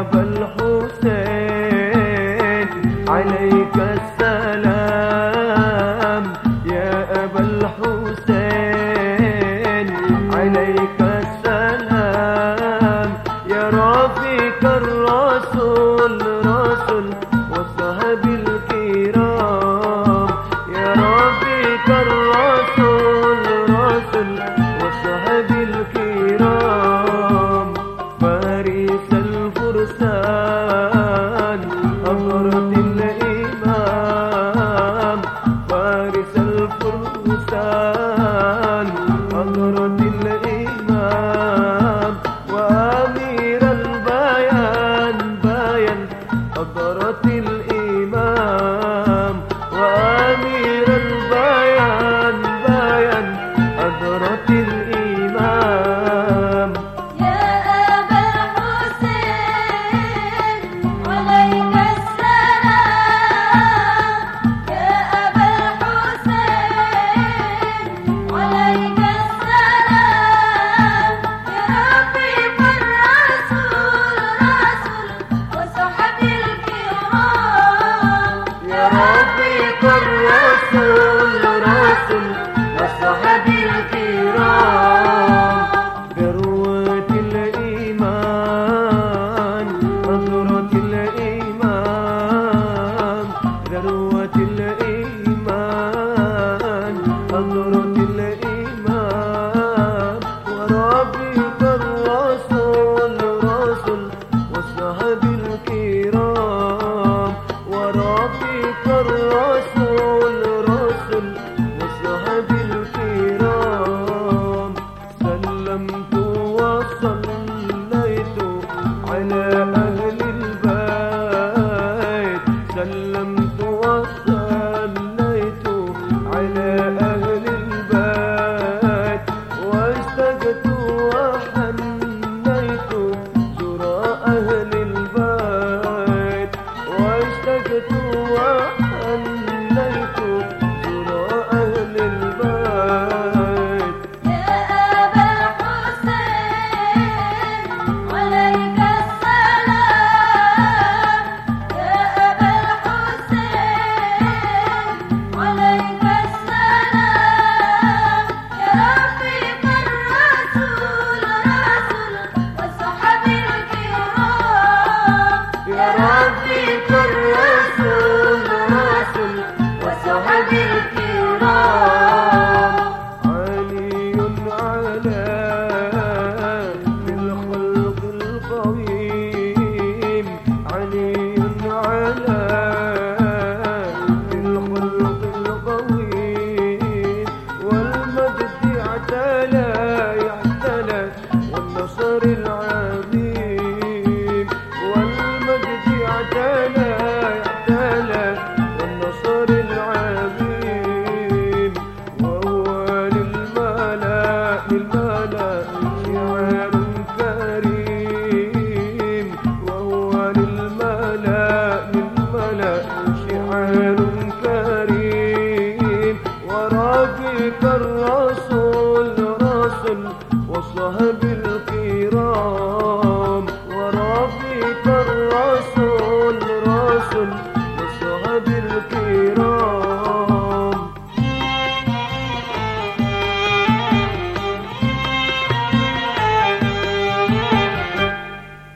أبا الحسين عليك السلام. يا أبا الحسين عليك السلام. يا رفيق الرسول رسول وصحب الكرام يا رفيق الرسول رسول وصحب الكرام فارس الفرسان أمرت الإمام فارس الفرسان أمرت الإمام وأمير البيان بيان حضرة رفيق الرسول رسول وصحب الكرام. ذروة الإيمان نظرة الإيمان. ذروة الإيمان نظرة الإيمان. ورفيق الرسول رسول وصحب हुआ